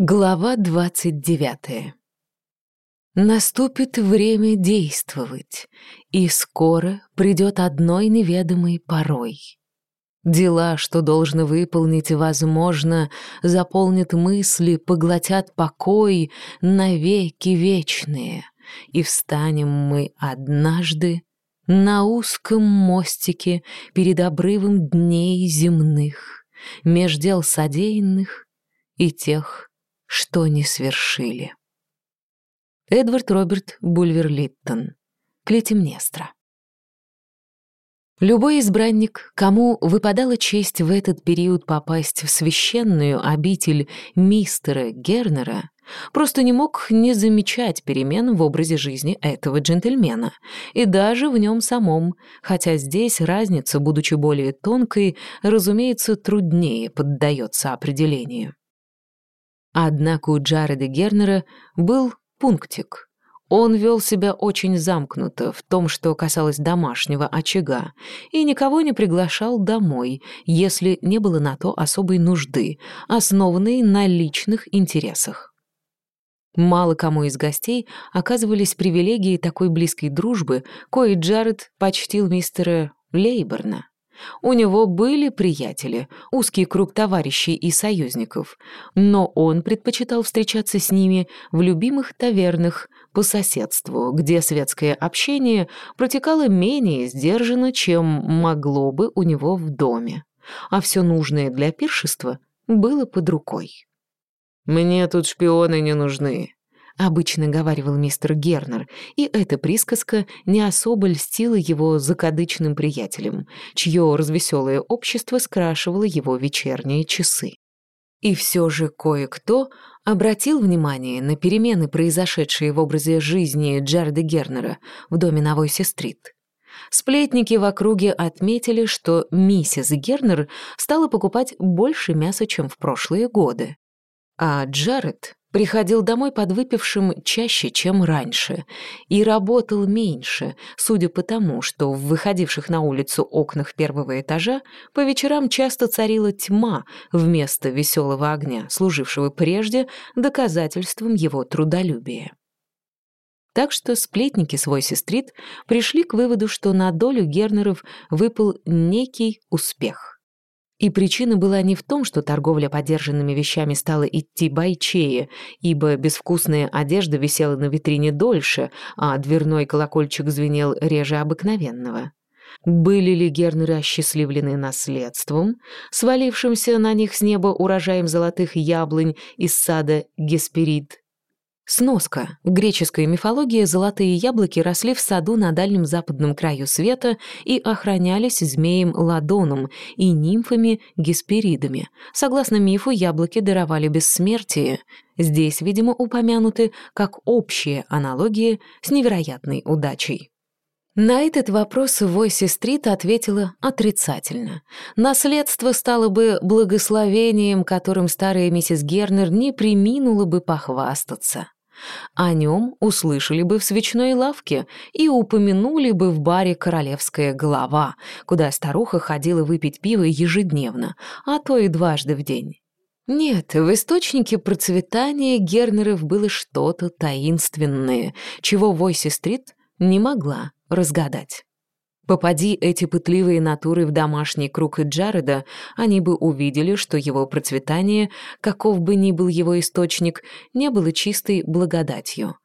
Глава двадцать девятая. Наступит время действовать, и скоро придет одной неведомой порой. Дела, что должны выполнить, возможно, заполнят мысли, поглотят покой навеки вечные, и встанем мы однажды на узком мостике перед обрывом дней земных, меж дел содеянных и тех, что не свершили. Эдвард Роберт Бульвер-Литтон. Клитемнестра. Любой избранник, кому выпадала честь в этот период попасть в священную обитель мистера Гернера, просто не мог не замечать перемен в образе жизни этого джентльмена, и даже в нем самом, хотя здесь разница, будучи более тонкой, разумеется, труднее поддается определению. Однако у Джареда Гернера был пунктик. Он вел себя очень замкнуто в том, что касалось домашнего очага, и никого не приглашал домой, если не было на то особой нужды, основанной на личных интересах. Мало кому из гостей оказывались привилегии такой близкой дружбы, кои Джаред почтил мистера Лейберна. У него были приятели, узкий круг товарищей и союзников, но он предпочитал встречаться с ними в любимых тавернах по соседству, где светское общение протекало менее сдержанно, чем могло бы у него в доме, а все нужное для пиршества было под рукой. «Мне тут шпионы не нужны», обычно говаривал мистер Гернер, и эта присказка не особо льстила его закадычным приятелям, чье развеселое общество скрашивало его вечерние часы. И все же кое-кто обратил внимание на перемены, произошедшие в образе жизни Джареда Гернера в доме на Войсе-стрит. Сплетники в округе отметили, что миссис Гернер стала покупать больше мяса, чем в прошлые годы. А Джаред Приходил домой подвыпившим чаще, чем раньше, и работал меньше, судя по тому, что в выходивших на улицу окнах первого этажа по вечерам часто царила тьма вместо веселого огня, служившего прежде доказательством его трудолюбия. Так что сплетники свой сестрит пришли к выводу, что на долю Гернеров выпал некий успех. И причина была не в том, что торговля подержанными вещами стала идти бойчее, ибо безвкусная одежда висела на витрине дольше, а дверной колокольчик звенел реже обыкновенного. Были ли Гернеры осчастливлены наследством, свалившимся на них с неба урожаем золотых яблонь из сада Гесперид, Сноска. В греческой мифологии золотые яблоки росли в саду на дальнем западном краю света и охранялись змеем Ладоном и нимфами Гесперидами. Согласно мифу, яблоки даровали бессмертие. Здесь, видимо, упомянуты как общие аналогии с невероятной удачей. На этот вопрос Войси-стрит ответила отрицательно. Наследство стало бы благословением, которым старая миссис Гернер не приминула бы похвастаться. О нем услышали бы в свечной лавке и упомянули бы в баре «Королевская голова», куда старуха ходила выпить пиво ежедневно, а то и дважды в день. Нет, в источнике процветания Гернеров было что-то таинственное, чего Войси-стрит не могла разгадать. Попади эти пытливые натуры в домашний круг Джареда, они бы увидели, что его процветание, каков бы ни был его источник, не было чистой благодатью.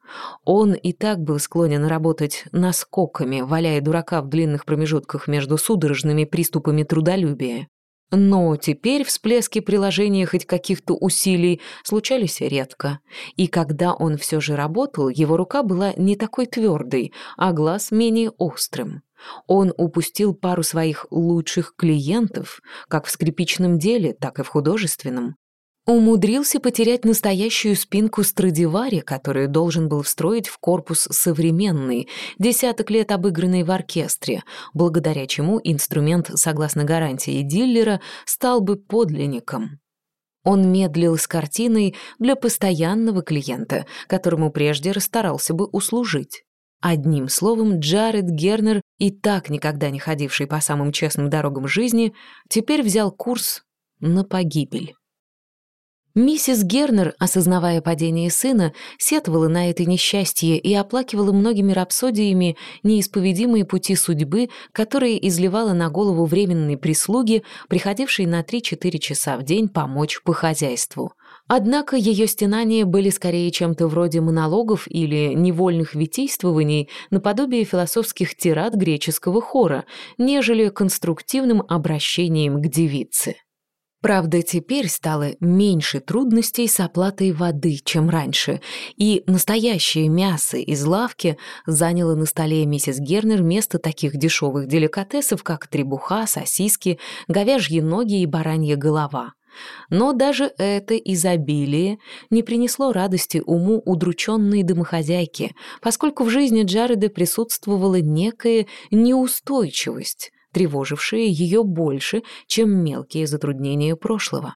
Он и так был склонен работать наскоками, валяя дурака в длинных промежутках между судорожными приступами трудолюбия. Но теперь всплески приложения хоть каких-то усилий случались редко. И когда он все же работал, его рука была не такой твердой, а глаз менее острым. Он упустил пару своих лучших клиентов, как в скрипичном деле, так и в художественном. Умудрился потерять настоящую спинку Страдивари, которую должен был встроить в корпус современный, десяток лет обыгранный в оркестре, благодаря чему инструмент, согласно гарантии диллера, стал бы подлинником. Он медлил с картиной для постоянного клиента, которому прежде расстарался бы услужить. Одним словом, Джаред Гернер, и так никогда не ходивший по самым честным дорогам жизни, теперь взял курс на погибель. Миссис Гернер, осознавая падение сына, сетовала на это несчастье и оплакивала многими рапсодиями неисповедимые пути судьбы, которые изливала на голову временной прислуги, приходившей на 3-4 часа в день помочь по хозяйству. Однако ее стенания были скорее чем-то вроде монологов или невольных витийствований наподобие философских тирад греческого хора, нежели конструктивным обращением к девице. Правда, теперь стало меньше трудностей с оплатой воды, чем раньше, и настоящее мясо из лавки заняло на столе миссис Гернер место таких дешевых деликатесов, как требуха, сосиски, говяжьи ноги и баранья голова. Но даже это изобилие не принесло радости уму удрученной домохозяйки, поскольку в жизни Джареда присутствовала некая неустойчивость, тревожившие ее больше, чем мелкие затруднения прошлого.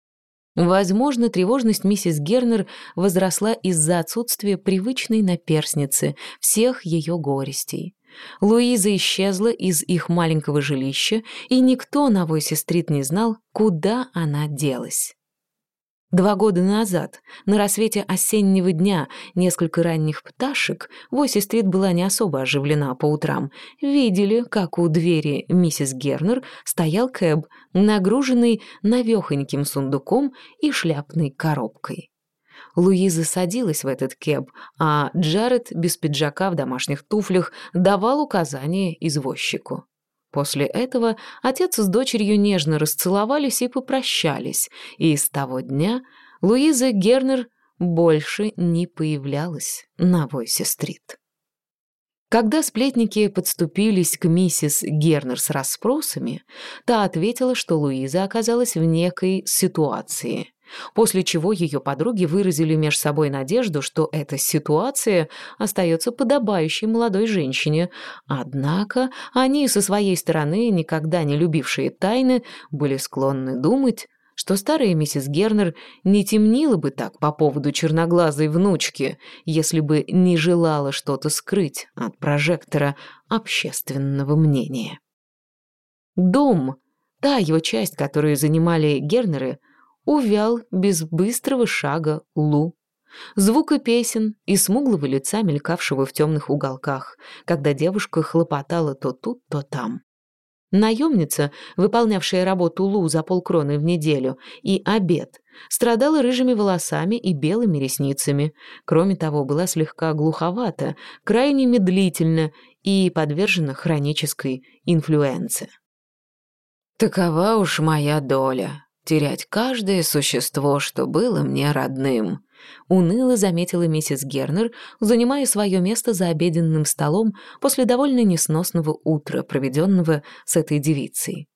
Возможно, тревожность миссис Гернер возросла из-за отсутствия привычной наперсницы всех ее горестей. Луиза исчезла из их маленького жилища, и никто на Войсе-стрит не знал, куда она делась. Два года назад, на рассвете осеннего дня, несколько ранних пташек, Войси-стрит была не особо оживлена по утрам, видели, как у двери миссис Гернер стоял кэб, нагруженный навехоньким сундуком и шляпной коробкой. Луиза садилась в этот кэб, а Джаред без пиджака в домашних туфлях давал указания извозчику. После этого отец с дочерью нежно расцеловались и попрощались, и с того дня Луиза Гернер больше не появлялась на Войсе-стрит. Когда сплетники подступились к миссис Гернер с расспросами, та ответила, что Луиза оказалась в некой ситуации после чего ее подруги выразили меж собой надежду, что эта ситуация остается подобающей молодой женщине. Однако они со своей стороны, никогда не любившие тайны, были склонны думать, что старая миссис Гернер не темнила бы так по поводу черноглазой внучки, если бы не желала что-то скрыть от прожектора общественного мнения. Дом, та его часть, которую занимали Гернеры, увял без быстрого шага Лу. Звука песен и смуглого лица, мелькавшего в темных уголках, когда девушка хлопотала то тут, то там. Наемница, выполнявшая работу Лу за полкроны в неделю, и обед, страдала рыжими волосами и белыми ресницами. Кроме того, была слегка глуховата, крайне медлительна и подвержена хронической инфлюенции. «Такова уж моя доля», терять каждое существо, что было мне родным», — уныло заметила миссис Гернер, занимая свое место за обеденным столом после довольно несносного утра, проведенного с этой девицей.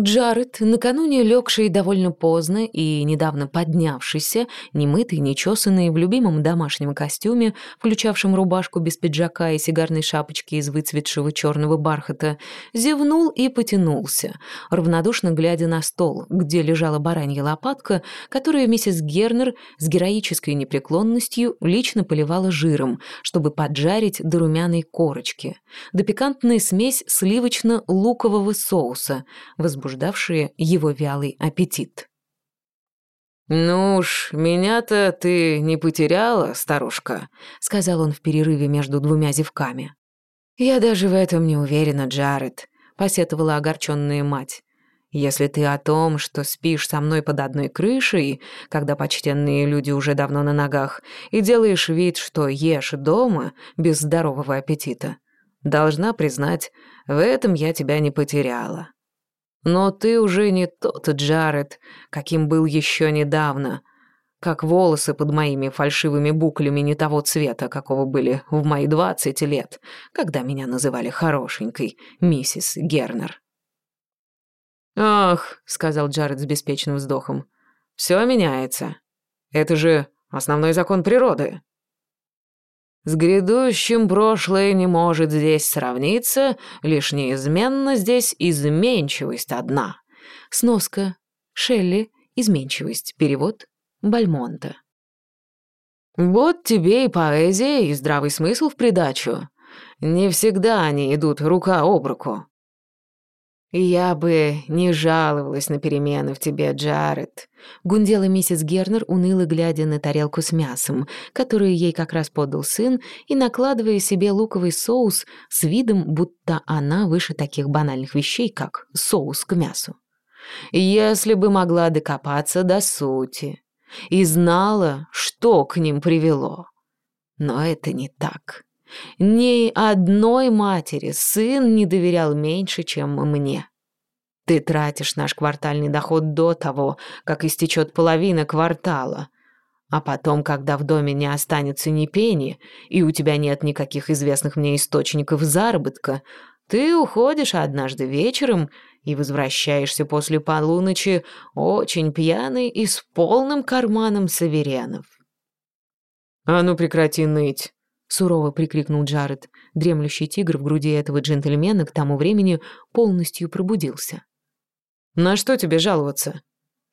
Джаред, накануне легший довольно поздно и недавно поднявшийся, немытый, нечесанный, в любимом домашнем костюме, включавшем рубашку без пиджака и сигарной шапочки из выцветшего черного бархата, зевнул и потянулся, равнодушно глядя на стол, где лежала баранья лопатка, которую миссис Гернер с героической непреклонностью лично поливала жиром, чтобы поджарить до румяной корочки, да пикантная смесь сливочно-лукового соуса, возбужденная возбуждавшие его вялый аппетит. «Ну уж, меня-то ты не потеряла, старушка», — сказал он в перерыве между двумя зевками. «Я даже в этом не уверена, Джаред», — посетовала огорченная мать. «Если ты о том, что спишь со мной под одной крышей, когда почтенные люди уже давно на ногах, и делаешь вид, что ешь дома без здорового аппетита, должна признать, в этом я тебя не потеряла. Но ты уже не тот Джаред, каким был еще недавно. Как волосы под моими фальшивыми буклями не того цвета, какого были в мои двадцать лет, когда меня называли хорошенькой миссис Гернер. «Ах», — сказал Джаред с беспечным вздохом, — «все меняется. Это же основной закон природы». С грядущим прошлое не может здесь сравниться, лишь неизменно здесь изменчивость одна. Сноска. Шелли. Изменчивость. Перевод. Бальмонта. Вот тебе и поэзия, и здравый смысл в придачу. Не всегда они идут рука об руку. «Я бы не жаловалась на перемены в тебе, Джаред», — гундела миссис Гернер, уныло глядя на тарелку с мясом, которую ей как раз подал сын, и накладывая себе луковый соус с видом, будто она выше таких банальных вещей, как соус к мясу. «Если бы могла докопаться до сути и знала, что к ним привело. Но это не так. Ни одной матери сын не доверял меньше, чем мне. Ты тратишь наш квартальный доход до того, как истечет половина квартала. А потом, когда в доме не останется ни пени, и у тебя нет никаких известных мне источников заработка, ты уходишь однажды вечером и возвращаешься после полуночи очень пьяный и с полным карманом саверенов. «А ну прекрати ныть!» Сурово прикрикнул Джаред. Дремлющий тигр в груди этого джентльмена к тому времени полностью пробудился. «На что тебе жаловаться?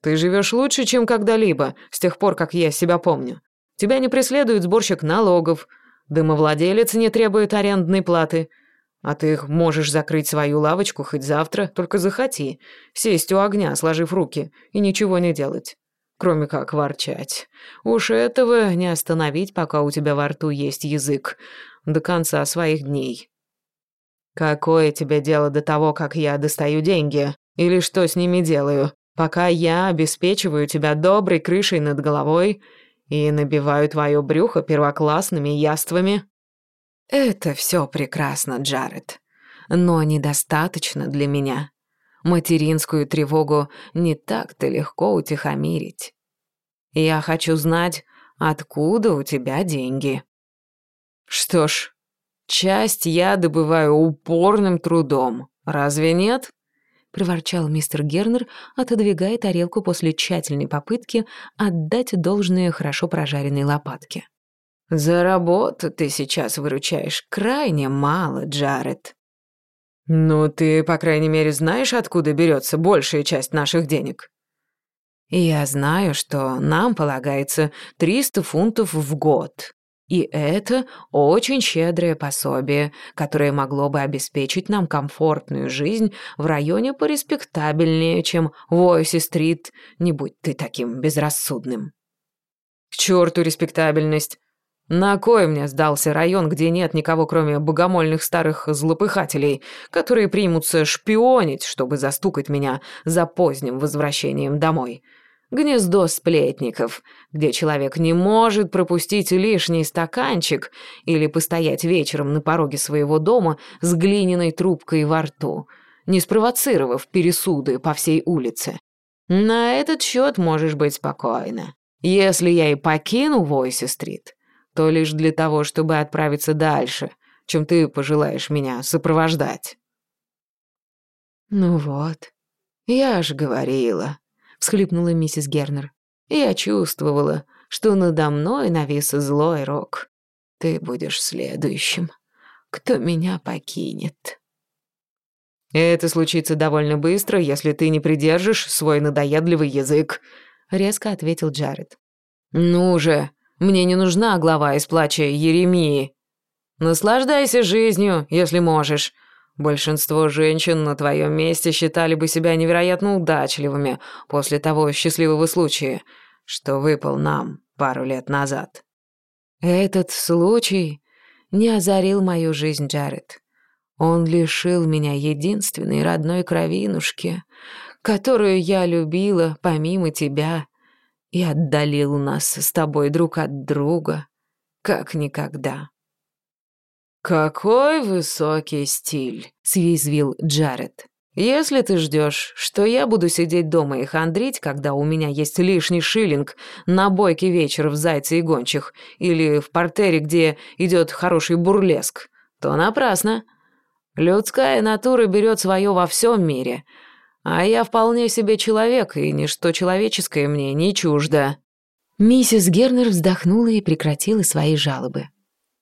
Ты живешь лучше, чем когда-либо, с тех пор, как я себя помню. Тебя не преследует сборщик налогов, домовладелец не требует арендной платы, а ты можешь закрыть свою лавочку хоть завтра, только захоти, сесть у огня, сложив руки, и ничего не делать кроме как ворчать. Уж этого не остановить, пока у тебя во рту есть язык, до конца своих дней. Какое тебе дело до того, как я достаю деньги, или что с ними делаю, пока я обеспечиваю тебя доброй крышей над головой и набиваю твое брюхо первоклассными яствами? Это все прекрасно, Джаред, но недостаточно для меня. Материнскую тревогу не так-то легко утихомирить. Я хочу знать, откуда у тебя деньги. Что ж, часть я добываю упорным трудом, разве нет? проворчал мистер Гернер, отодвигая тарелку после тщательной попытки отдать должное хорошо прожаренной лопатке. «За работу ты сейчас выручаешь крайне мало, Джаред. «Ну, ты, по крайней мере, знаешь, откуда берется большая часть наших денег?» «Я знаю, что нам полагается 300 фунтов в год. И это очень щедрое пособие, которое могло бы обеспечить нам комфортную жизнь в районе пореспектабельнее, чем в Ойси-стрит, не будь ты таким безрассудным». «К черту респектабельность! На кой мне сдался район, где нет никого, кроме богомольных старых злопыхателей, которые примутся шпионить, чтобы застукать меня за поздним возвращением домой? Гнездо сплетников, где человек не может пропустить лишний стаканчик или постоять вечером на пороге своего дома с глиняной трубкой во рту, не спровоцировав пересуды по всей улице. На этот счет можешь быть спокойна. Если я и покину Войси-стрит, то лишь для того, чтобы отправиться дальше, чем ты пожелаешь меня сопровождать». «Ну вот, я ж говорила», — всхлипнула миссис Гернер. «Я чувствовала, что надо мной навис злой рок. Ты будешь следующим, кто меня покинет». «Это случится довольно быстро, если ты не придержишь свой надоедливый язык», — резко ответил Джаред. «Ну же, мне не нужна глава из плача Еремии. Наслаждайся жизнью, если можешь. Большинство женщин на твоем месте считали бы себя невероятно удачливыми после того счастливого случая, что выпал нам пару лет назад. Этот случай не озарил мою жизнь, Джаред. Он лишил меня единственной родной кровинушки, которую я любила помимо тебя и отдалил нас с тобой друг от друга, как никогда». «Какой высокий стиль!» — съязвил Джаред. «Если ты ждешь, что я буду сидеть дома и хандрить, когда у меня есть лишний шиллинг на бойкий вечер в «Зайце и гончих» или в портере, где идет хороший бурлеск, то напрасно. Людская натура берет свое во всем мире, а я вполне себе человек, и ничто человеческое мне не чуждо». Миссис Гернер вздохнула и прекратила свои жалобы.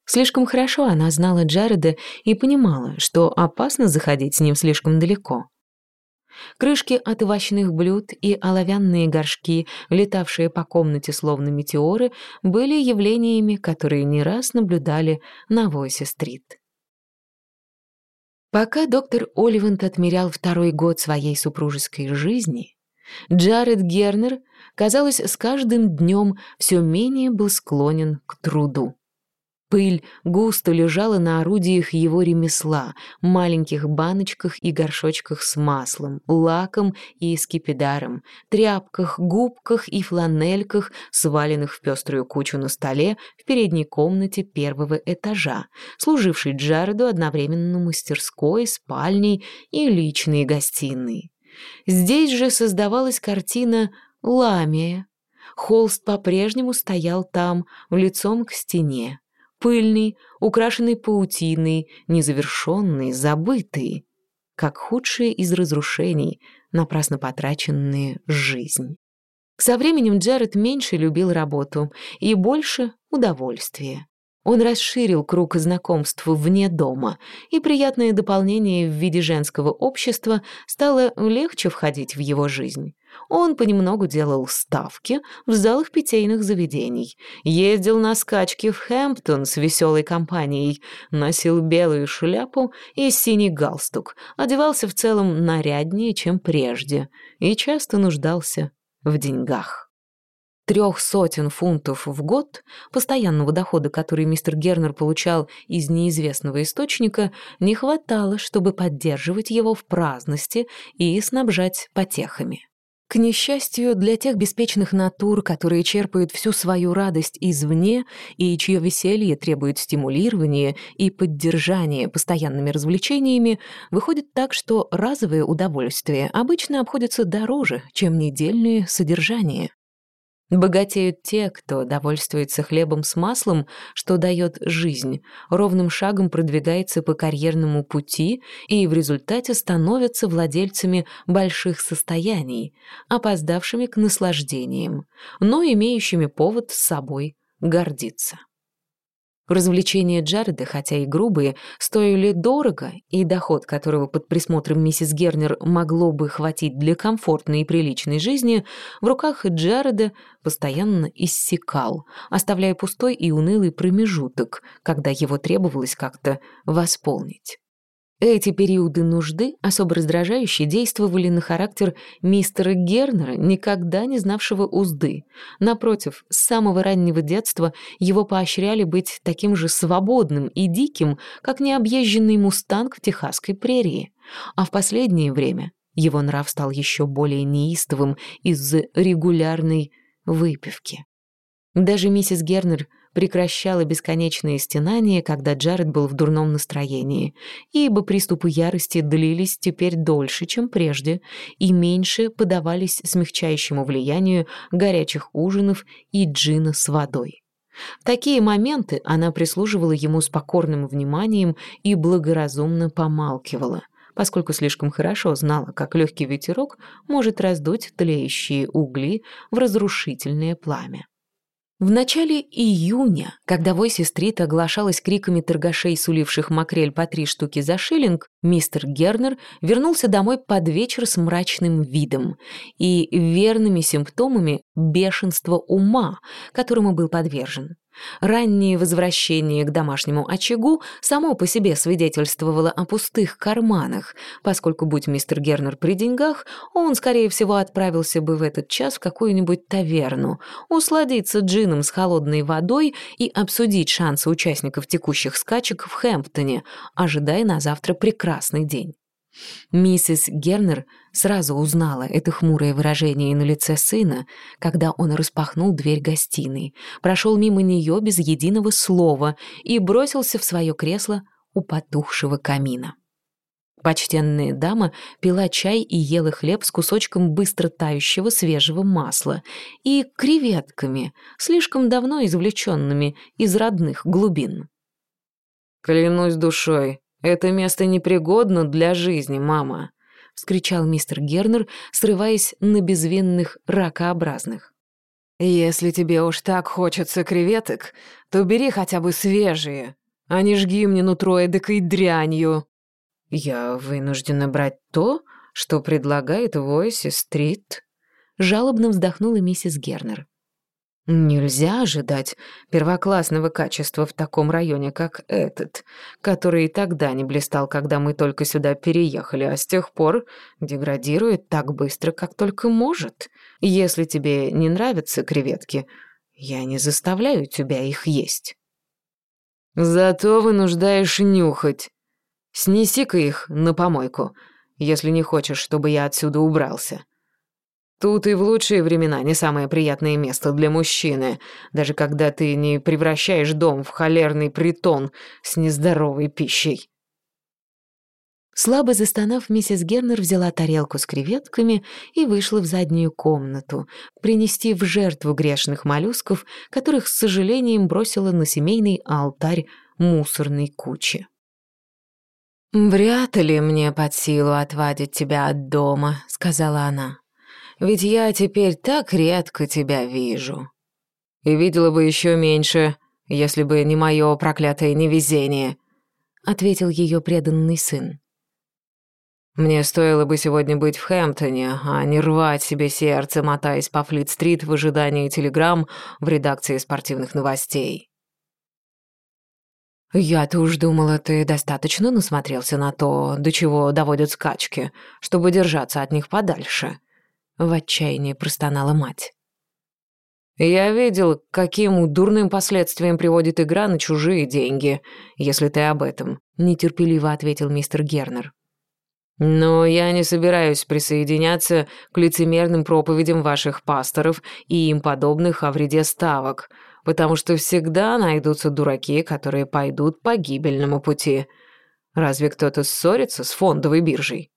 Слишком хорошо она знала Джареда и понимала, что опасно заходить с ним слишком далеко. Крышки от овощных блюд и оловянные горшки, летавшие по комнате словно метеоры, были явлениями, которые не раз наблюдали на Войсе-стрит. Пока доктор Оливант отмерял второй год своей супружеской жизни, Джаред Гернер, казалось, с каждым днем все менее был склонен к труду. Пыль густо лежала на орудиях его ремесла, маленьких баночках и горшочках с маслом, лаком и скипидаром, тряпках, губках и фланельках, сваленных в пеструю кучу на столе в передней комнате первого этажа, служившей Джареду одновременно мастерской, спальней и личной гостиной. Здесь же создавалась картина «Ламия». Холст по-прежнему стоял там, лицом к стене пыльный, украшенный паутиной, незавершенный, забытый, как худшее из разрушений, напрасно потраченные жизнь. Со временем Джаред меньше любил работу и больше удовольствия. Он расширил круг знакомств вне дома, и приятное дополнение в виде женского общества стало легче входить в его жизнь. Он понемногу делал ставки в залах питейных заведений, ездил на скачки в Хэмптон с веселой компанией, носил белую шляпу и синий галстук, одевался в целом наряднее, чем прежде, и часто нуждался в деньгах. Трех сотен фунтов в год, постоянного дохода, который мистер Гернер получал из неизвестного источника, не хватало, чтобы поддерживать его в праздности и снабжать потехами. К несчастью, для тех беспечных натур, которые черпают всю свою радость извне и чье веселье требует стимулирования и поддержания постоянными развлечениями, выходит так, что разовые удовольствия обычно обходятся дороже, чем недельные содержания. Богатеют те, кто довольствуется хлебом с маслом, что дает жизнь, ровным шагом продвигается по карьерному пути и в результате становятся владельцами больших состояний, опоздавшими к наслаждениям, но имеющими повод с собой гордиться. Развлечения Джареда, хотя и грубые, стоили дорого, и доход, которого под присмотром миссис Гернер могло бы хватить для комфортной и приличной жизни, в руках Джареда постоянно иссякал, оставляя пустой и унылый промежуток, когда его требовалось как-то восполнить. Эти периоды нужды, особо раздражающие, действовали на характер мистера Гернера, никогда не знавшего узды. Напротив, с самого раннего детства его поощряли быть таким же свободным и диким, как необъезженный мустанг в техасской прерии. А в последнее время его нрав стал еще более неистовым из-за регулярной выпивки. Даже миссис Гернер – прекращала бесконечные стенания, когда Джаред был в дурном настроении, ибо приступы ярости длились теперь дольше, чем прежде, и меньше подавались смягчающему влиянию горячих ужинов и джина с водой. В такие моменты она прислуживала ему с покорным вниманием и благоразумно помалкивала, поскольку слишком хорошо знала, как легкий ветерок может раздуть тлеющие угли в разрушительное пламя. В начале июня, когда Войси-стрит оглашалась криками торгашей, суливших макрель по три штуки за шиллинг, мистер Гернер вернулся домой под вечер с мрачным видом и верными симптомами бешенства ума, которому был подвержен. Раннее возвращение к домашнему очагу само по себе свидетельствовало о пустых карманах, поскольку, будь мистер Гернер при деньгах, он, скорее всего, отправился бы в этот час в какую-нибудь таверну, усладиться джином с холодной водой и обсудить шансы участников текущих скачек в Хэмптоне, ожидая на завтра прекрасный день. Миссис Гернер сразу узнала это хмурое выражение на лице сына, когда он распахнул дверь гостиной, прошел мимо нее без единого слова и бросился в свое кресло у потухшего камина. Почтенная дама пила чай и ела хлеб с кусочком быстро тающего свежего масла и креветками, слишком давно извлеченными из родных глубин. «Клянусь душой, «Это место непригодно для жизни, мама», — вскричал мистер Гернер, срываясь на безвинных ракообразных. «Если тебе уж так хочется креветок, то бери хотя бы свежие, а не жги мне нутро эдакой дрянью». «Я вынуждена брать то, что предлагает Войси Стрит», — жалобно вздохнула миссис Гернер. Нельзя ожидать первоклассного качества в таком районе, как этот, который и тогда не блистал, когда мы только сюда переехали, а с тех пор деградирует так быстро, как только может. Если тебе не нравятся креветки, я не заставляю тебя их есть. Зато вынуждаешь нюхать. Снеси-ка их на помойку, если не хочешь, чтобы я отсюда убрался. Тут и в лучшие времена не самое приятное место для мужчины, даже когда ты не превращаешь дом в холерный притон с нездоровой пищей. Слабо застонав, миссис Гернер взяла тарелку с креветками и вышла в заднюю комнату, принести в жертву грешных моллюсков, которых с сожалением бросила на семейный алтарь мусорной кучи. «Вряд ли мне под силу отвадить тебя от дома», — сказала она. Ведь я теперь так редко тебя вижу. И видела бы еще меньше, если бы не мое проклятое невезение», — ответил ее преданный сын. «Мне стоило бы сегодня быть в Хэмптоне, а не рвать себе сердце, мотаясь по Флит-стрит в ожидании телеграмм в редакции спортивных новостей». «Я-то уж думала, ты достаточно насмотрелся на то, до чего доводят скачки, чтобы держаться от них подальше», в отчаянии простонала мать. «Я видел, каким дурным последствиям приводит игра на чужие деньги, если ты об этом», — нетерпеливо ответил мистер Гернер. «Но я не собираюсь присоединяться к лицемерным проповедям ваших пасторов и им подобных о вреде ставок, потому что всегда найдутся дураки, которые пойдут по гибельному пути. Разве кто-то ссорится с фондовой биржей?»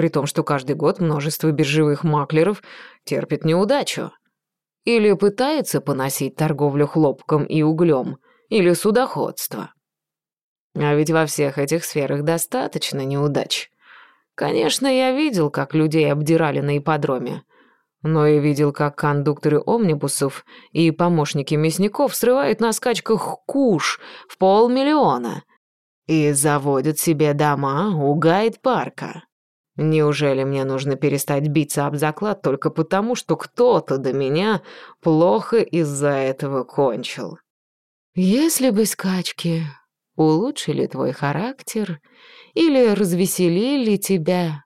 При том, что каждый год множество биржевых маклеров терпит неудачу. Или пытается поносить торговлю хлопком и углем, или судоходство. А ведь во всех этих сферах достаточно неудач. Конечно, я видел, как людей обдирали на ипподроме, но и видел, как кондукторы омнибусов и помощники мясников срывают на скачках куш в полмиллиона и заводят себе дома у гайд-парка. Неужели мне нужно перестать биться об заклад только потому, что кто-то до меня плохо из-за этого кончил? Если бы скачки улучшили твой характер или развеселили тебя,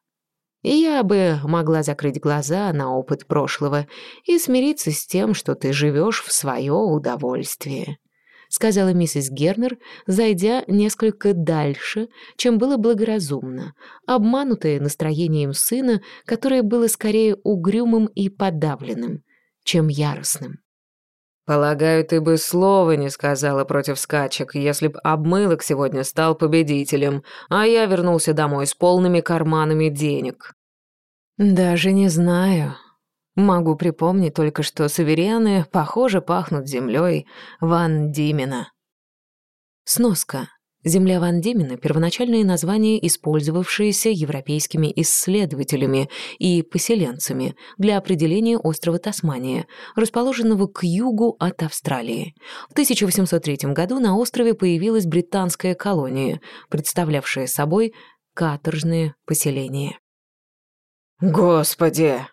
я бы могла закрыть глаза на опыт прошлого и смириться с тем, что ты живешь в свое удовольствие сказала миссис Гернер, зайдя несколько дальше, чем было благоразумно, обманутая настроением сына, которое было скорее угрюмым и подавленным, чем яростным. «Полагаю, ты бы слова не сказала против скачек, если б обмылок сегодня стал победителем, а я вернулся домой с полными карманами денег». «Даже не знаю», Могу припомнить только, что суверены, похоже, пахнут землей Ван Димена. Сноска. Земля Ван Димена – первоначальное название, использовавшееся европейскими исследователями и поселенцами для определения острова Тасмания, расположенного к югу от Австралии. В 1803 году на острове появилась британская колония, представлявшая собой каторжные поселения. «Господи!»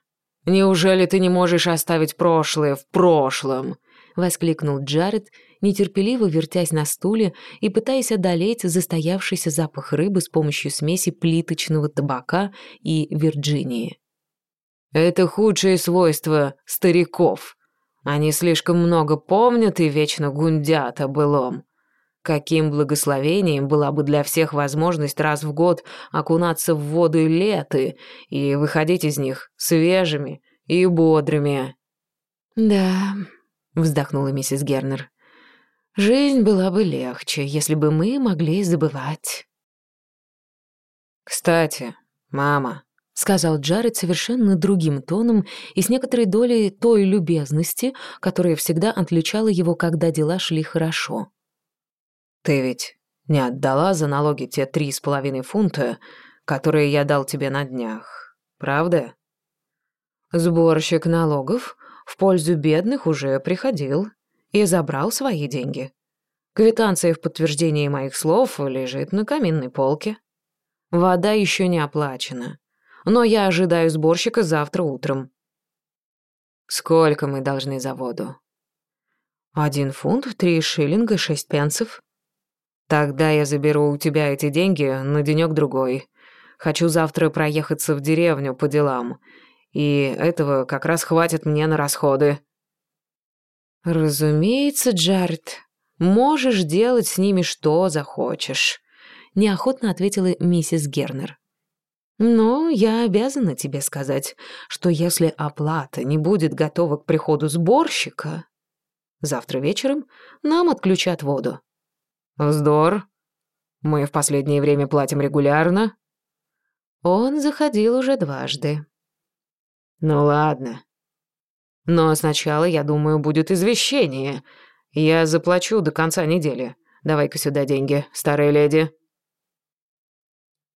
«Неужели ты не можешь оставить прошлое в прошлом?» — воскликнул Джаред, нетерпеливо вертясь на стуле и пытаясь одолеть застоявшийся запах рыбы с помощью смеси плиточного табака и Вирджинии. «Это худшее свойство стариков. Они слишком много помнят и вечно гундят о былом. Каким благословением была бы для всех возможность раз в год окунаться в воду леты и выходить из них свежими и бодрыми. «Да», — вздохнула миссис Гернер, — «жизнь была бы легче, если бы мы могли забывать». «Кстати, мама», — сказал Джаред совершенно другим тоном и с некоторой долей той любезности, которая всегда отличала его, когда дела шли хорошо. Ты ведь не отдала за налоги те три с половиной фунта, которые я дал тебе на днях, правда? Сборщик налогов в пользу бедных уже приходил и забрал свои деньги. Квитанция в подтверждении моих слов лежит на каминной полке. Вода еще не оплачена, но я ожидаю сборщика завтра утром. Сколько мы должны за воду? Один фунт, три шиллинга, шесть пенсов. Тогда я заберу у тебя эти деньги на денёк-другой. Хочу завтра проехаться в деревню по делам, и этого как раз хватит мне на расходы». «Разумеется, Джаред, можешь делать с ними что захочешь», — неохотно ответила миссис Гернер. «Но я обязана тебе сказать, что если оплата не будет готова к приходу сборщика, завтра вечером нам отключат воду». «Вздор. Мы в последнее время платим регулярно». Он заходил уже дважды. «Ну ладно. Но сначала, я думаю, будет извещение. Я заплачу до конца недели. Давай-ка сюда деньги, старая леди».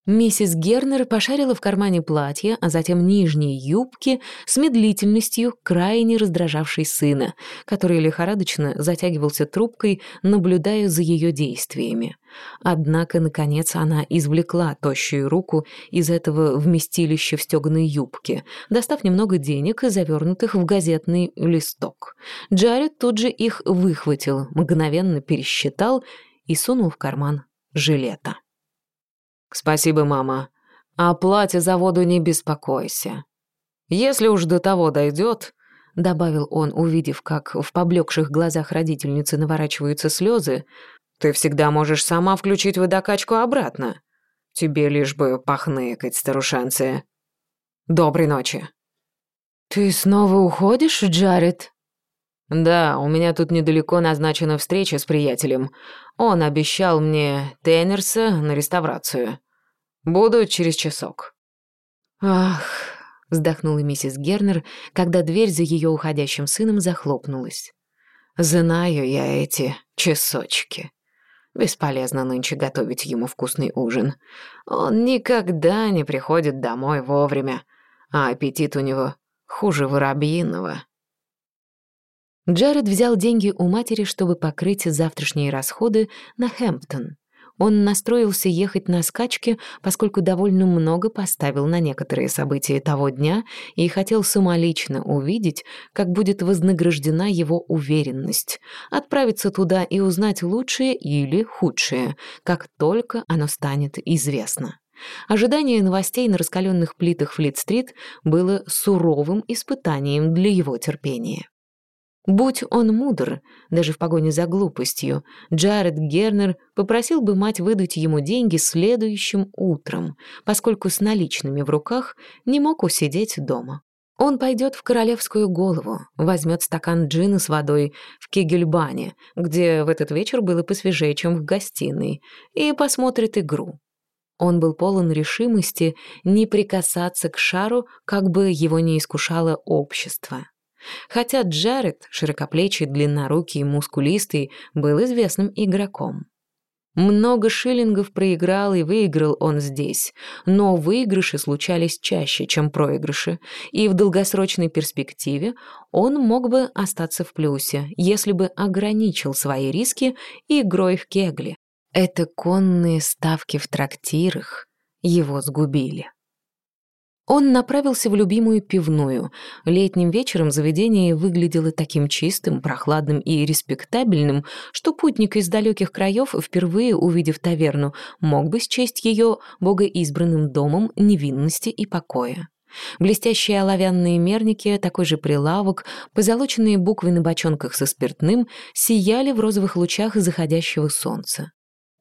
Миссис Гернер пошарила в кармане платья, а затем нижней юбки с медлительностью, крайне раздражавшей сына, который лихорадочно затягивался трубкой, наблюдая за ее действиями. Однако, наконец, она извлекла тощую руку из этого вместилища в стёганой юбке, достав немного денег, завернутых в газетный листок. Джаред тут же их выхватил, мгновенно пересчитал и сунул в карман жилета. «Спасибо, мама. О плате за воду не беспокойся. Если уж до того дойдет, добавил он, увидев, как в поблекших глазах родительницы наворачиваются слезы, ты всегда можешь сама включить водокачку обратно. Тебе лишь бы похныкать, старушенцы. Доброй ночи. Ты снова уходишь, Джаред? Да, у меня тут недалеко назначена встреча с приятелем. Он обещал мне Теннерса на реставрацию. Буду через часок». «Ах», — вздохнула миссис Гернер, когда дверь за ее уходящим сыном захлопнулась. «Знаю я эти часочки. Бесполезно нынче готовить ему вкусный ужин. Он никогда не приходит домой вовремя, а аппетит у него хуже воробьиного». Джаред взял деньги у матери, чтобы покрыть завтрашние расходы на Хэмптон. Он настроился ехать на скачки, поскольку довольно много поставил на некоторые события того дня и хотел самолично увидеть, как будет вознаграждена его уверенность, отправиться туда и узнать лучшее или худшее, как только оно станет известно. Ожидание новостей на раскаленных плитах Флит-стрит было суровым испытанием для его терпения. Будь он мудр, даже в погоне за глупостью, Джаред Гернер попросил бы мать выдать ему деньги следующим утром, поскольку с наличными в руках не мог усидеть дома. Он пойдет в королевскую голову, возьмет стакан джина с водой в Кегельбане, где в этот вечер было посвежее, чем в гостиной, и посмотрит игру. Он был полон решимости не прикасаться к шару, как бы его не искушало общество. Хотя Джаред, широкоплечий, длиннорукий и мускулистый, был известным игроком. Много шиллингов проиграл и выиграл он здесь, но выигрыши случались чаще, чем проигрыши, и в долгосрочной перспективе он мог бы остаться в плюсе, если бы ограничил свои риски игрой в кегли. Это конные ставки в трактирах его сгубили. Он направился в любимую пивную. Летним вечером заведение выглядело таким чистым, прохладным и респектабельным, что путник из далеких краев, впервые увидев таверну, мог бы счесть ее богоизбранным домом невинности и покоя. Блестящие оловянные мерники, такой же прилавок, позолоченные буквы на бочонках со спиртным сияли в розовых лучах заходящего солнца.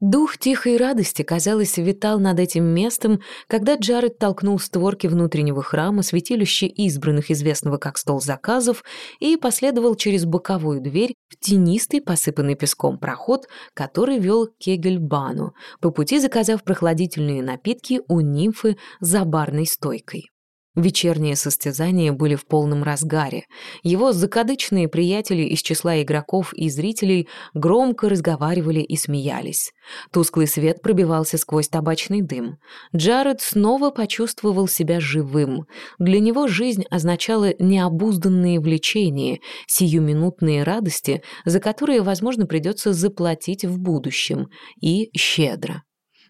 Дух тихой радости, казалось, витал над этим местом, когда Джаред толкнул створки внутреннего храма, святилище избранных известного как стол заказов, и последовал через боковую дверь в тенистый, посыпанный песком проход, который вел к Кегельбану, по пути заказав прохладительные напитки у нимфы за барной стойкой. Вечерние состязания были в полном разгаре. Его закадычные приятели из числа игроков и зрителей громко разговаривали и смеялись. Тусклый свет пробивался сквозь табачный дым. Джаред снова почувствовал себя живым. Для него жизнь означала необузданные влечения, сиюминутные радости, за которые, возможно, придется заплатить в будущем, и щедро.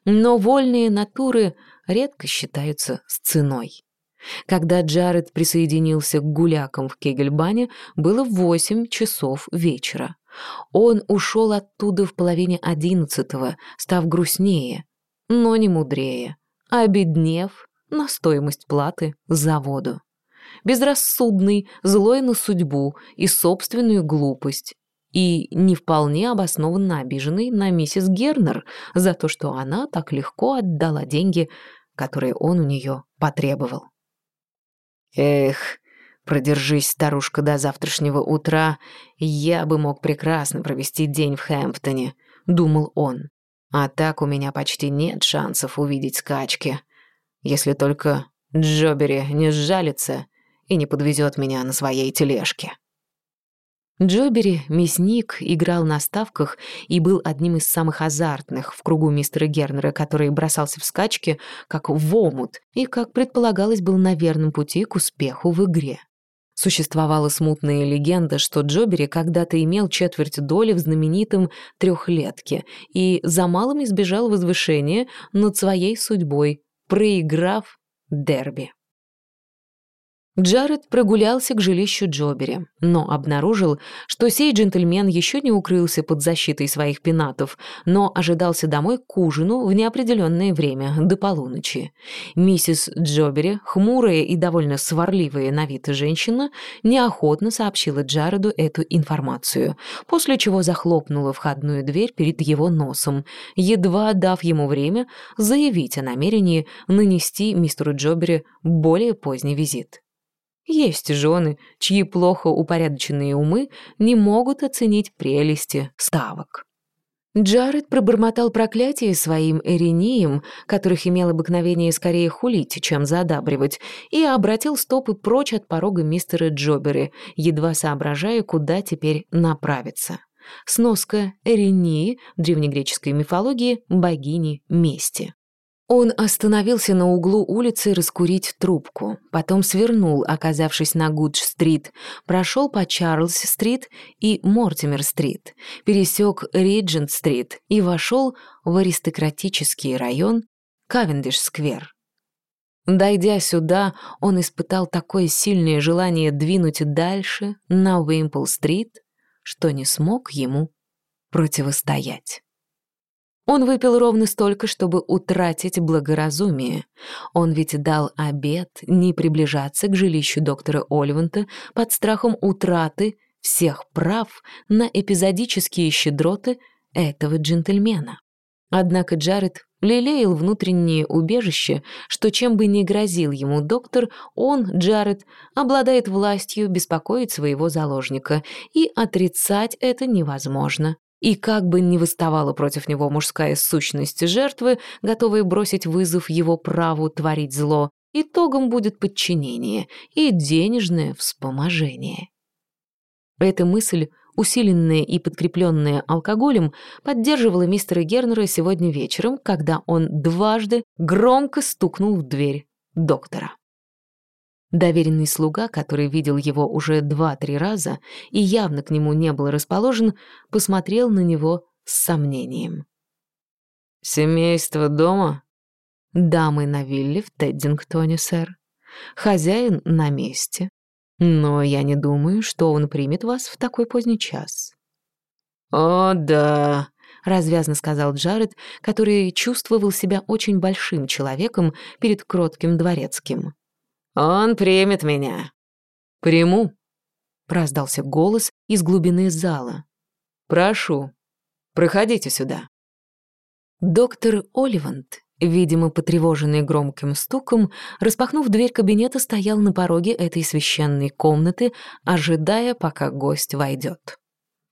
Но вольные натуры редко считаются с ценой. Когда Джаред присоединился к гулякам в Кегельбане, было восемь часов вечера. Он ушел оттуда в половине одиннадцатого, став грустнее, но не мудрее, обеднев на стоимость платы за воду. Безрассудный, злой на судьбу и собственную глупость, и не вполне обоснованно обиженный на миссис Гернер за то, что она так легко отдала деньги, которые он у нее потребовал. Эх, продержись, старушка, до завтрашнего утра, я бы мог прекрасно провести день в Хэмптоне, думал он. А так у меня почти нет шансов увидеть скачки, если только Джобери не сжалится и не подвезет меня на своей тележке. Джобери, мясник, играл на ставках и был одним из самых азартных в кругу мистера Гернера, который бросался в скачки, как в омут, и, как предполагалось, был на верном пути к успеху в игре. Существовала смутная легенда, что Джобери когда-то имел четверть доли в знаменитом «трехлетке» и за малым избежал возвышения над своей судьбой, проиграв дерби. Джаред прогулялся к жилищу Джобери, но обнаружил, что сей джентльмен еще не укрылся под защитой своих пенатов, но ожидался домой к ужину в неопределенное время, до полуночи. Миссис Джобери, хмурая и довольно сварливая на вид женщина, неохотно сообщила Джареду эту информацию, после чего захлопнула входную дверь перед его носом, едва дав ему время заявить о намерении нанести мистеру Джобери более поздний визит. Есть жены, чьи плохо упорядоченные умы не могут оценить прелести ставок. Джаред пробормотал проклятие своим эрениям, которых имел обыкновение скорее хулить, чем задабривать, и обратил стопы прочь от порога мистера Джоберы, едва соображая, куда теперь направиться. Сноска Эрении древнегреческой мифологии богини мести. Он остановился на углу улицы раскурить трубку, потом свернул, оказавшись на Гудж-стрит, прошел по Чарльз-стрит и Мортимер-стрит, пересек Риджент-стрит и вошел в аристократический район Кавендиш-сквер. Дойдя сюда, он испытал такое сильное желание двинуть дальше, на Уимпл-стрит, что не смог ему противостоять. Он выпил ровно столько, чтобы утратить благоразумие. Он ведь дал обет не приближаться к жилищу доктора Оливанта под страхом утраты всех прав на эпизодические щедроты этого джентльмена. Однако Джаред лелеял внутреннее убежище, что чем бы ни грозил ему доктор, он, Джаред, обладает властью беспокоить своего заложника, и отрицать это невозможно. И как бы ни выставала против него мужская сущность жертвы, готовая бросить вызов его праву творить зло, итогом будет подчинение и денежное вспоможение. Эта мысль, усиленная и подкрепленная алкоголем, поддерживала мистера Гернера сегодня вечером, когда он дважды громко стукнул в дверь доктора. Доверенный слуга, который видел его уже два-три раза и явно к нему не был расположен, посмотрел на него с сомнением. «Семейство дома?» «Дамы на вилле в Теддингтоне, сэр. Хозяин на месте. Но я не думаю, что он примет вас в такой поздний час». «О, да», — развязно сказал Джаред, который чувствовал себя очень большим человеком перед кротким дворецким. «Он примет меня». «Приму», — раздался голос из глубины зала. «Прошу, проходите сюда». Доктор Оливант, видимо, потревоженный громким стуком, распахнув дверь кабинета, стоял на пороге этой священной комнаты, ожидая, пока гость войдет.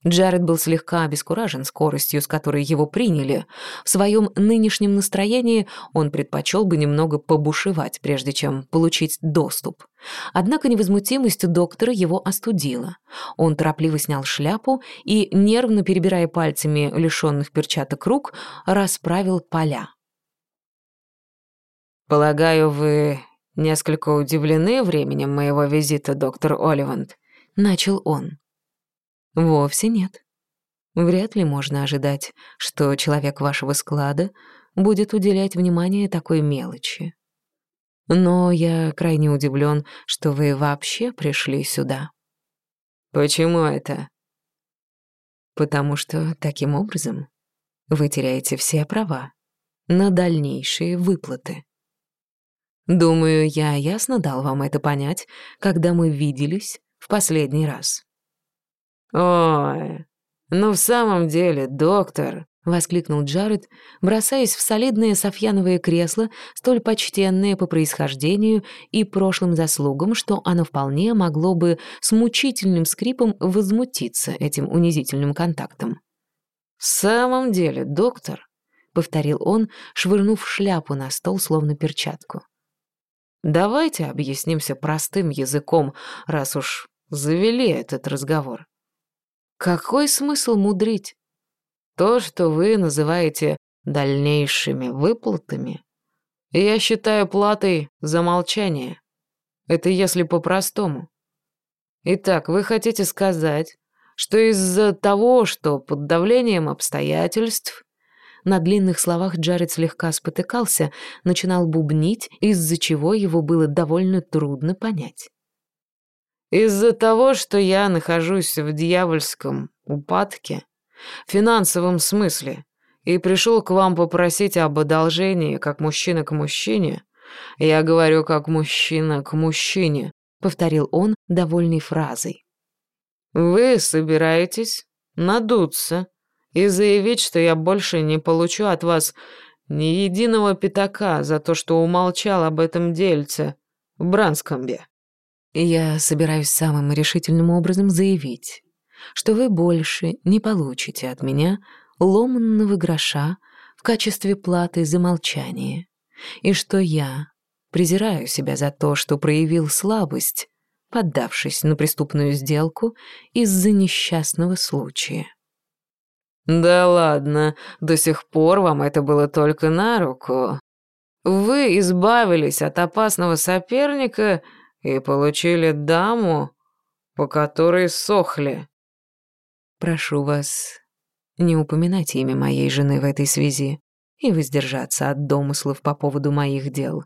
Джаред был слегка обескуражен скоростью, с которой его приняли. В своем нынешнем настроении он предпочел бы немного побушевать, прежде чем получить доступ. Однако невозмутимость доктора его остудила. Он торопливо снял шляпу и, нервно перебирая пальцами лишенных перчаток рук, расправил поля. «Полагаю, вы несколько удивлены временем моего визита, доктор Оливанд?» — начал он. Вовсе нет. Вряд ли можно ожидать, что человек вашего склада будет уделять внимание такой мелочи. Но я крайне удивлен, что вы вообще пришли сюда. Почему это? Потому что таким образом вы теряете все права на дальнейшие выплаты. Думаю, я ясно дал вам это понять, когда мы виделись в последний раз. Ой, ну в самом деле, доктор, — воскликнул Джаред, бросаясь в солидное софьяновое кресло, столь почтенное по происхождению и прошлым заслугам, что оно вполне могло бы с мучительным скрипом возмутиться этим унизительным контактом. «В самом деле, доктор», — повторил он, швырнув шляпу на стол, словно перчатку. «Давайте объяснимся простым языком, раз уж завели этот разговор. Какой смысл мудрить? То, что вы называете дальнейшими выплатами, я считаю платой за молчание. Это если по-простому. Итак, вы хотите сказать, что из-за того, что под давлением обстоятельств на длинных словах Джаред слегка спотыкался, начинал бубнить, из-за чего его было довольно трудно понять. «Из-за того, что я нахожусь в дьявольском упадке, в финансовом смысле, и пришел к вам попросить об одолжении, как мужчина к мужчине. Я говорю, как мужчина к мужчине», — повторил он, довольной фразой. «Вы собираетесь надуться и заявить, что я больше не получу от вас ни единого пятака за то, что умолчал об этом дельце в Бранскомбе». «Я собираюсь самым решительным образом заявить, что вы больше не получите от меня ломанного гроша в качестве платы за молчание, и что я презираю себя за то, что проявил слабость, поддавшись на преступную сделку из-за несчастного случая. «Да ладно, до сих пор вам это было только на руку. Вы избавились от опасного соперника и получили даму, по которой сохли. Прошу вас, не упоминать имя моей жены в этой связи и воздержаться от домыслов по поводу моих дел.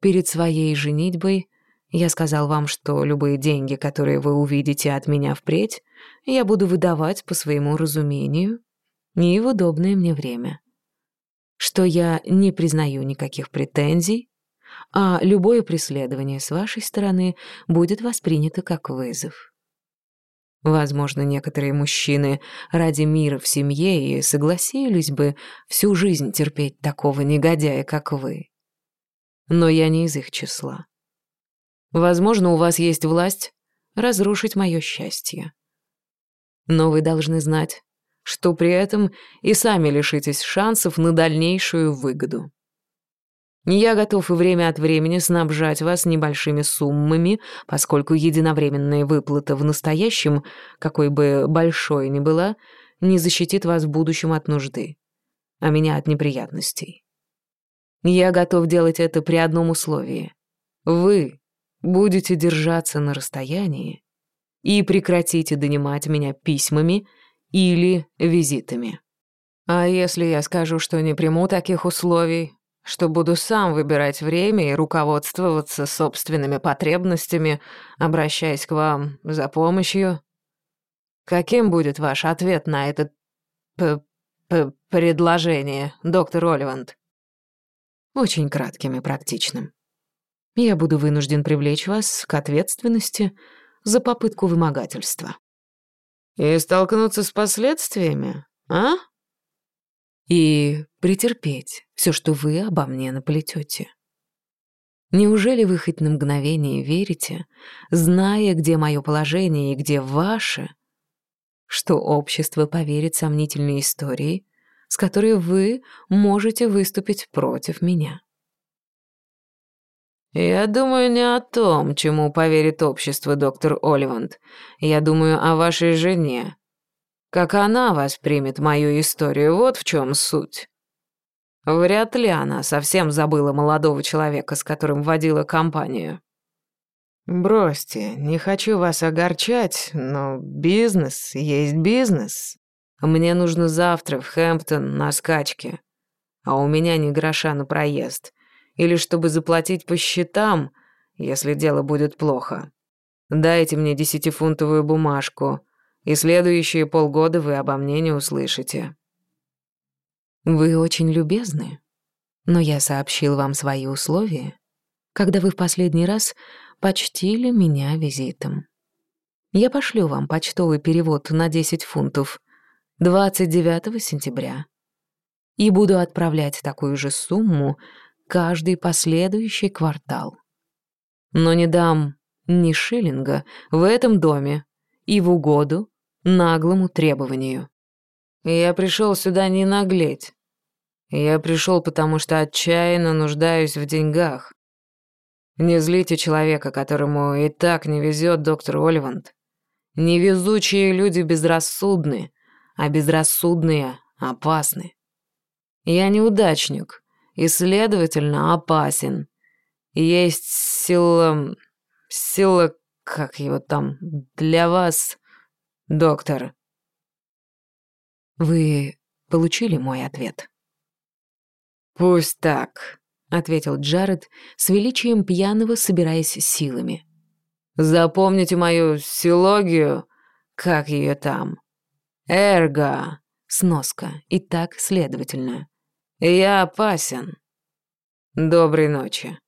Перед своей женитьбой я сказал вам, что любые деньги, которые вы увидите от меня впредь, я буду выдавать по своему разумению и в удобное мне время. Что я не признаю никаких претензий, а любое преследование с вашей стороны будет воспринято как вызов. Возможно, некоторые мужчины ради мира в семье и согласились бы всю жизнь терпеть такого негодяя, как вы. Но я не из их числа. Возможно, у вас есть власть разрушить мое счастье. Но вы должны знать, что при этом и сами лишитесь шансов на дальнейшую выгоду. Я готов и время от времени снабжать вас небольшими суммами, поскольку единовременная выплата в настоящем, какой бы большой ни была, не защитит вас в будущем от нужды, а меня от неприятностей. Я готов делать это при одном условии. Вы будете держаться на расстоянии и прекратите донимать меня письмами или визитами. А если я скажу, что не приму таких условий, что буду сам выбирать время и руководствоваться собственными потребностями, обращаясь к вам за помощью. Каким будет ваш ответ на это п п предложение, доктор Оливанд? Очень кратким и практичным. Я буду вынужден привлечь вас к ответственности за попытку вымогательства. И столкнуться с последствиями, а? И претерпеть все, что вы обо мне наплетете. Неужели вы хоть на мгновение верите, зная, где мое положение и где ваше, что общество поверит сомнительной истории, с которой вы можете выступить против меня? «Я думаю не о том, чему поверит общество, доктор Оливанд. Я думаю о вашей жене, как она воспримет мою историю, вот в чем суть. Вряд ли она совсем забыла молодого человека, с которым водила компанию. Бросьте, не хочу вас огорчать, но бизнес есть бизнес. Мне нужно завтра в Хэмптон на скачке, а у меня ни гроша на проезд. или чтобы заплатить по счетам, если дело будет плохо. Дайте мне десятифунтовую бумажку, и следующие полгода вы обо мне не услышите». «Вы очень любезны, но я сообщил вам свои условия, когда вы в последний раз почтили меня визитом. Я пошлю вам почтовый перевод на 10 фунтов 29 сентября и буду отправлять такую же сумму каждый последующий квартал. Но не дам ни шиллинга в этом доме и в угоду наглому требованию. Я пришел сюда не наглеть. Я пришел, потому что отчаянно нуждаюсь в деньгах. Не злите человека, которому и так не везет, доктор Оливанд. Невезучие люди безрассудны, а безрассудные опасны. Я неудачник и, следовательно, опасен. Есть сила... сила... как его там... для вас, доктор. Вы получили мой ответ? Пусть так, ответил Джаред с величием пьяного, собираясь силами. Запомните мою силогию, как ее там. Эрго. Сноска. И так следовательно. Я опасен. Доброй ночи.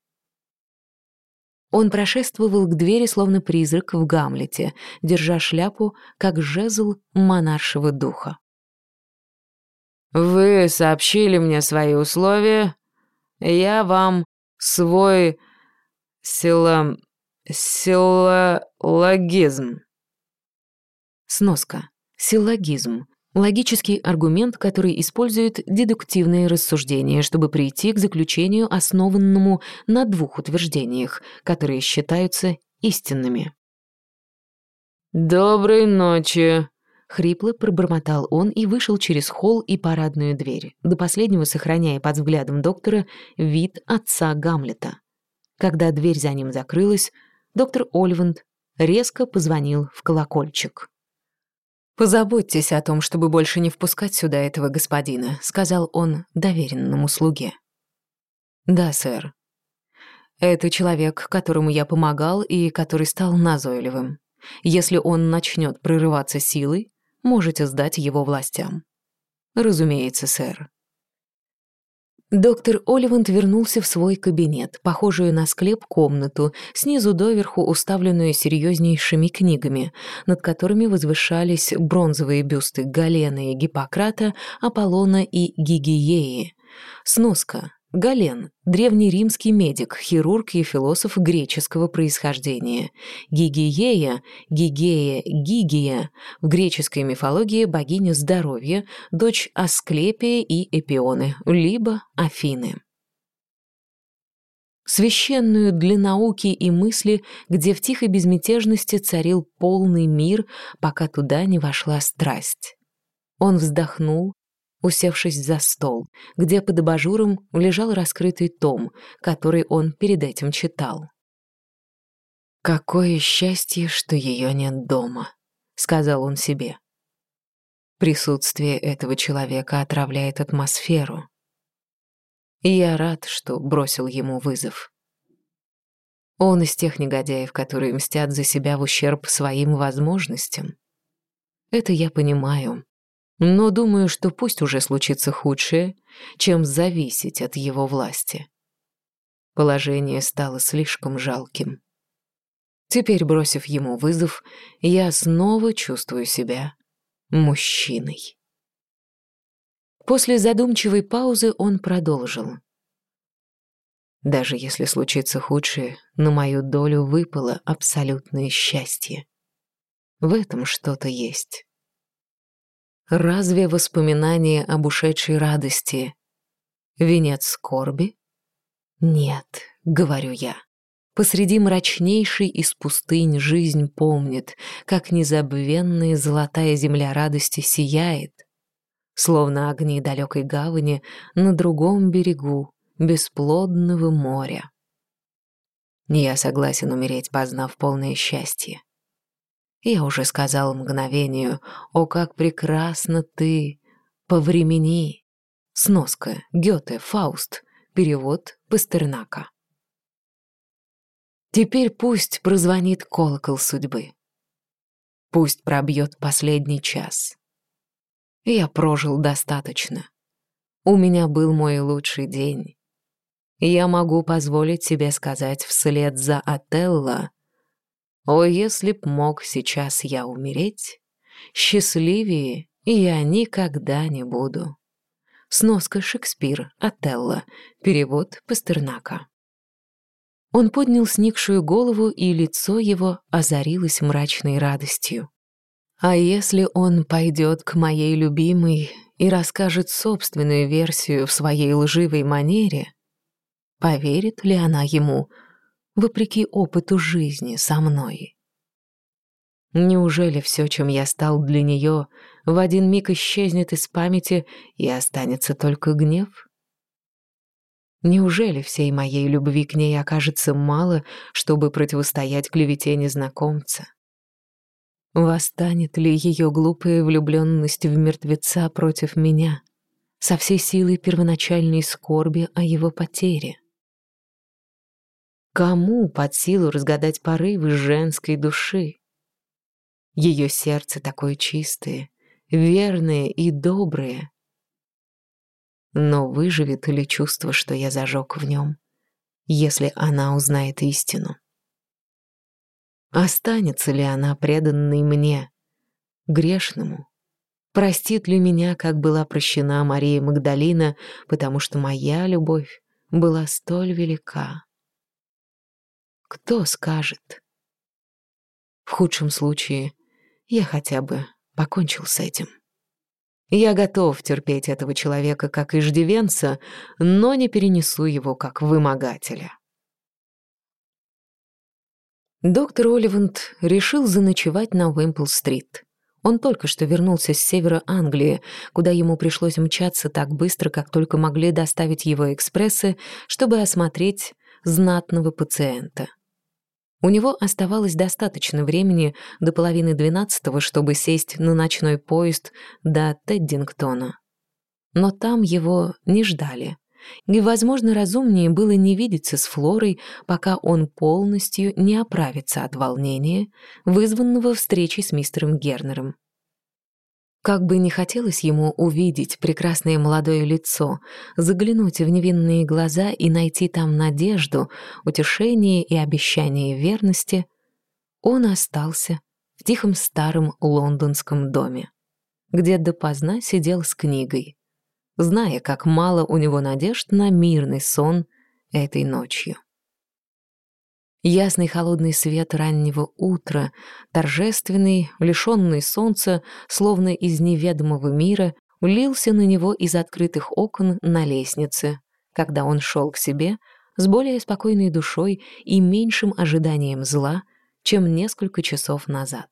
Он прошествовал к двери, словно призрак в Гамлете, держа шляпу, как жезл монаршего духа. «Вы сообщили мне свои условия. Я вам свой сила... силлогизм». Сноска. Силлогизм Логический аргумент, который использует дедуктивные рассуждения, чтобы прийти к заключению, основанному на двух утверждениях, которые считаются истинными. «Доброй ночи», — хрипло пробормотал он и вышел через холл и парадную дверь, до последнего сохраняя под взглядом доктора вид отца Гамлета. Когда дверь за ним закрылась, доктор Ольванд резко позвонил в колокольчик. «Позаботьтесь о том, чтобы больше не впускать сюда этого господина», — сказал он доверенному слуге. «Да, сэр. Это человек, которому я помогал и который стал назойливым. Если он начнет прорываться силой, можете сдать его властям». «Разумеется, сэр». Доктор Оливанд вернулся в свой кабинет, похожую на склеп комнату, снизу доверху уставленную серьезнейшими книгами, над которыми возвышались бронзовые бюсты Галена и Гиппократа, Аполлона и Гигиеи. Сноска. Гален – древнеримский медик, хирург и философ греческого происхождения. Гигиея, Гигея, Гигия – в греческой мифологии богиня здоровья, дочь Асклепия и Эпионы, либо Афины. Священную для науки и мысли, где в тихой безмятежности царил полный мир, пока туда не вошла страсть. Он вздохнул, усевшись за стол, где под абажуром лежал раскрытый том, который он перед этим читал. «Какое счастье, что ее нет дома», — сказал он себе. Присутствие этого человека отравляет атмосферу. Я рад, что бросил ему вызов. Он из тех негодяев, которые мстят за себя в ущерб своим возможностям. Это я понимаю, но думаю, что пусть уже случится худшее, чем зависеть от его власти. Положение стало слишком жалким. Теперь, бросив ему вызов, я снова чувствую себя мужчиной. После задумчивой паузы он продолжил. Даже если случится худшее, на мою долю выпало абсолютное счастье. В этом что-то есть. Разве воспоминание об ушедшей радости — венец скорби? Нет, говорю я. Посреди мрачнейшей из пустынь жизнь помнит, как незабвенная золотая земля радости сияет, словно огни далекой гавани на другом берегу бесплодного моря. Я согласен умереть, познав полное счастье. Я уже сказал мгновению, «О, как прекрасно ты! Повремени!» Сноска. Гёте. Фауст. Перевод Пастернака. Теперь пусть прозвонит колокол судьбы. Пусть пробьет последний час. Я прожил достаточно. У меня был мой лучший день. Я могу позволить себе сказать вслед за Отелло, «О, если б мог сейчас я умереть, счастливее я никогда не буду». Сноска Шекспир, Отелло, перевод Пастернака. Он поднял сникшую голову, и лицо его озарилось мрачной радостью. А если он пойдет к моей любимой и расскажет собственную версию в своей лживой манере, поверит ли она ему, вопреки опыту жизни со мной? Неужели все, чем я стал для нее, в один миг исчезнет из памяти и останется только гнев? Неужели всей моей любви к ней окажется мало, чтобы противостоять клевете незнакомца? Восстанет ли ее глупая влюбленность в мертвеца против меня со всей силой первоначальной скорби о его потере? Кому под силу разгадать порывы женской души? Ее сердце такое чистое, верное и доброе. Но выживет ли чувство, что я зажег в нем, если она узнает истину? Останется ли она преданной мне, грешному? Простит ли меня, как была прощена Мария Магдалина, потому что моя любовь была столь велика? Кто скажет? В худшем случае я хотя бы покончил с этим. Я готов терпеть этого человека как иждивенца, но не перенесу его как вымогателя. Доктор Оливанд решил заночевать на Уэмпл-стрит. Он только что вернулся с севера Англии, куда ему пришлось мчаться так быстро, как только могли доставить его экспрессы, чтобы осмотреть знатного пациента. У него оставалось достаточно времени до половины двенадцатого, чтобы сесть на ночной поезд до Теддингтона. Но там его не ждали и, возможно, разумнее было не видеться с Флорой, пока он полностью не оправится от волнения, вызванного встречей с мистером Гернером. Как бы не хотелось ему увидеть прекрасное молодое лицо, заглянуть в невинные глаза и найти там надежду, утешение и обещание верности, он остался в тихом старом лондонском доме, где допоздна сидел с книгой, зная, как мало у него надежд на мирный сон этой ночью. Ясный холодный свет раннего утра, торжественный, лишенный солнца, словно из неведомого мира, улился на него из открытых окон на лестнице, когда он шел к себе с более спокойной душой и меньшим ожиданием зла, чем несколько часов назад.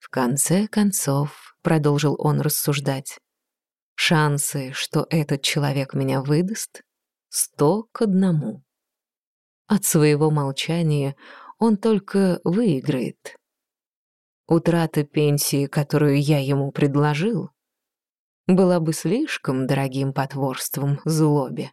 В конце концов, продолжил он рассуждать, Шансы, что этот человек меня выдаст, сто к одному. От своего молчания он только выиграет. Утрата пенсии, которую я ему предложил, была бы слишком дорогим потворством злобе.